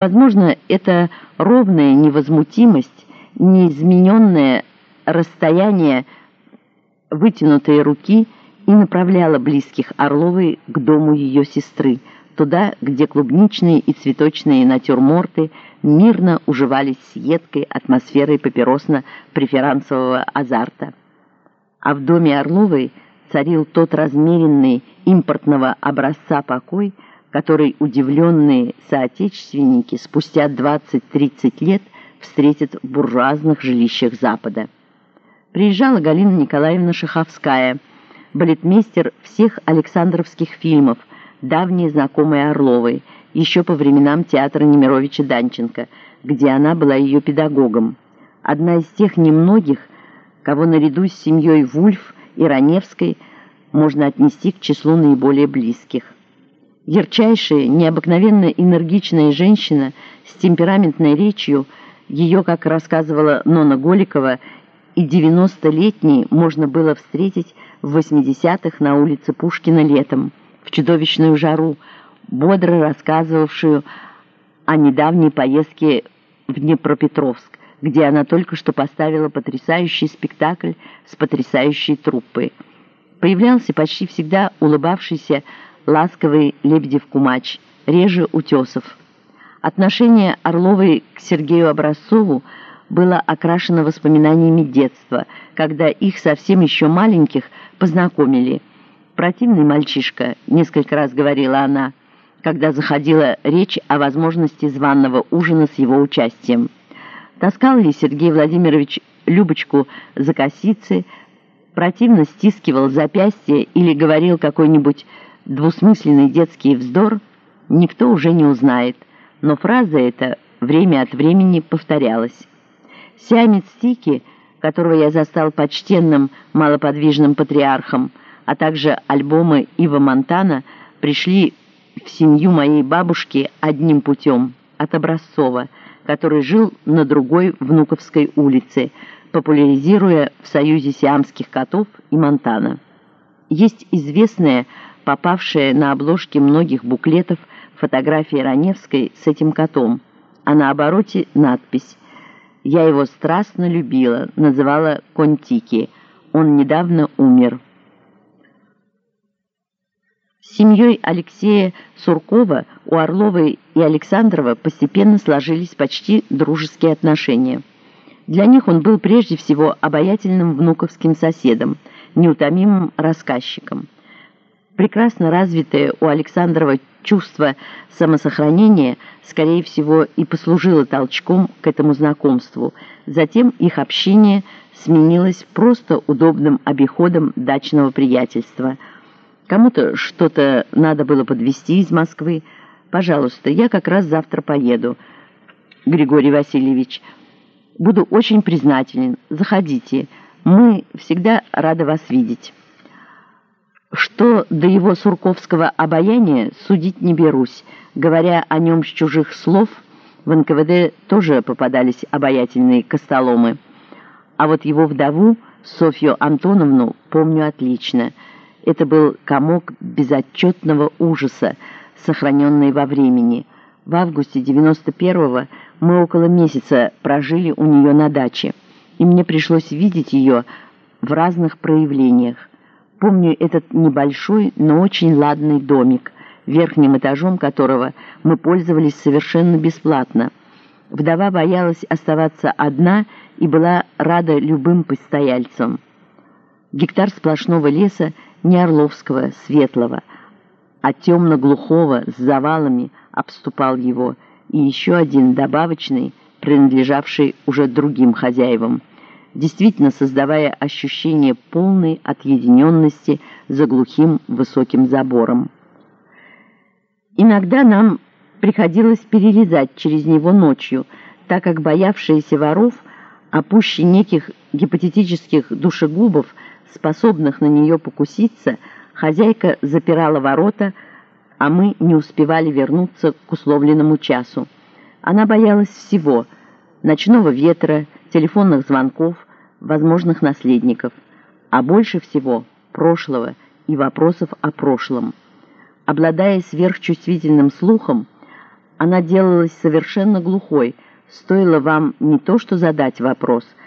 Возможно, это ровная невозмутимость, неизмененное расстояние вытянутой руки и направляло близких Орловой к дому ее сестры, туда, где клубничные и цветочные натюрморты мирно уживались с едкой атмосферой папиросно-преферансового азарта. А в доме Орловой царил тот размеренный импортного образца покой, который удивленные соотечественники спустя 20-30 лет встретят в буржуазных жилищах Запада. Приезжала Галина Николаевна Шаховская, балетмейстер всех Александровских фильмов, давняя знакомая Орловой, еще по временам театра Немировича Данченко, где она была ее педагогом. Одна из тех немногих, кого наряду с семьей Вульф и Раневской можно отнести к числу наиболее близких. Ярчайшая, необыкновенно энергичная женщина с темпераментной речью, ее, как рассказывала Нона Голикова, и 90-летней можно было встретить в 80-х на улице Пушкина летом, в чудовищную жару, бодро рассказывавшую о недавней поездке в Днепропетровск, где она только что поставила потрясающий спектакль с потрясающей труппой. Появлялся почти всегда улыбавшийся ласковый Лебедев-Кумач, реже Утесов. Отношение Орловой к Сергею Образцову было окрашено воспоминаниями детства, когда их совсем еще маленьких познакомили. «Противный мальчишка», — несколько раз говорила она, когда заходила речь о возможности званного ужина с его участием. Таскал ли Сергей Владимирович Любочку за косицы, противно стискивал запястье или говорил какой-нибудь двусмысленный детский вздор, никто уже не узнает, но фраза эта время от времени повторялась. Сиамец Тики, которого я застал почтенным малоподвижным патриархом, а также альбомы Ива Монтана, пришли в семью моей бабушки одним путем, от Образцова, который жил на другой Внуковской улице, популяризируя в союзе сиамских котов и Монтана. Есть известная попавшая на обложки многих буклетов фотография Раневской с этим котом, а на обороте надпись «Я его страстно любила», называла Контики. Он недавно умер. Семьей Алексея Суркова у Орловой и Александрова постепенно сложились почти дружеские отношения. Для них он был прежде всего обаятельным внуковским соседом, неутомимым рассказчиком прекрасно развитое у Александрова чувство самосохранения, скорее всего, и послужило толчком к этому знакомству. Затем их общение сменилось просто удобным обиходом дачного приятельства. Кому-то что-то надо было подвезти из Москвы. «Пожалуйста, я как раз завтра поеду, Григорий Васильевич. Буду очень признателен. Заходите. Мы всегда рады вас видеть». Что до его сурковского обаяния судить не берусь. Говоря о нем с чужих слов, в НКВД тоже попадались обаятельные костоломы. А вот его вдову, Софью Антоновну, помню отлично. Это был комок безотчетного ужаса, сохраненный во времени. В августе 91-го мы около месяца прожили у нее на даче, и мне пришлось видеть ее в разных проявлениях. Помню этот небольшой, но очень ладный домик, верхним этажом которого мы пользовались совершенно бесплатно. Вдова боялась оставаться одна и была рада любым постояльцам. Гектар сплошного леса не Орловского, светлого, а темно-глухого с завалами обступал его, и еще один добавочный, принадлежавший уже другим хозяевам действительно создавая ощущение полной отъединенности за глухим высоким забором. Иногда нам приходилось перелезать через него ночью, так как боявшиеся воров, а пуще неких гипотетических душегубов, способных на нее покуситься, хозяйка запирала ворота, а мы не успевали вернуться к условленному часу. Она боялась всего – ночного ветра, телефонных звонков, возможных наследников, а больше всего прошлого и вопросов о прошлом. Обладая сверхчувствительным слухом, Она делалась совершенно глухой, стоило вам не то что задать вопрос –